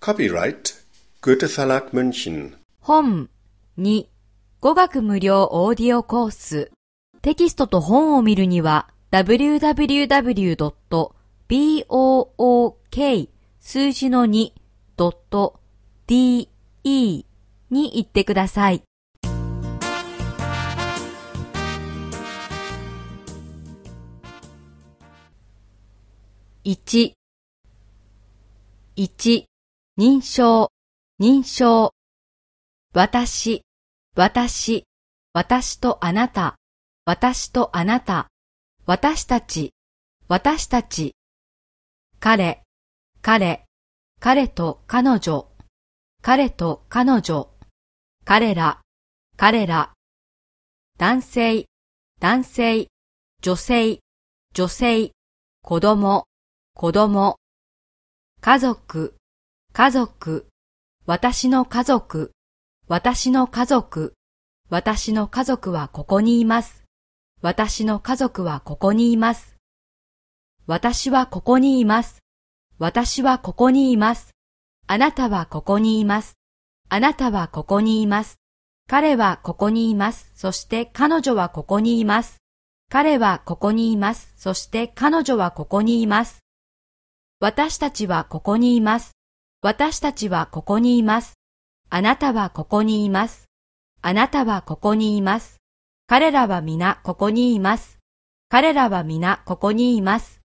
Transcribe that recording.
Copyright Goethe Verlag München 本2語学無料オーディオコーステキストと本を見るには www.book 数字の 2.de に行ってください。1、1、認証、認証。私、私、私とあなた、私とあなた、私たち、私たち。彼、彼、彼と彼女、彼と彼女、彼ら、彼ら。男性、男性、女性、女性、子供、子供。家族、家族、私の家族、私の家族、私の家族はここにいます。私の家族はここにいます。私はここにいます。私はここにいます。あなたはここにいます。あなたはここにいます。彼はここにいます。そして彼女はここにいます。彼はここにいます。そして彼女はここにいます。私たちはここにいます。私たちはここにいます。あなたはここにいます。あなたはここにいます。彼らは皆ここにいます。彼らは皆ここにいます。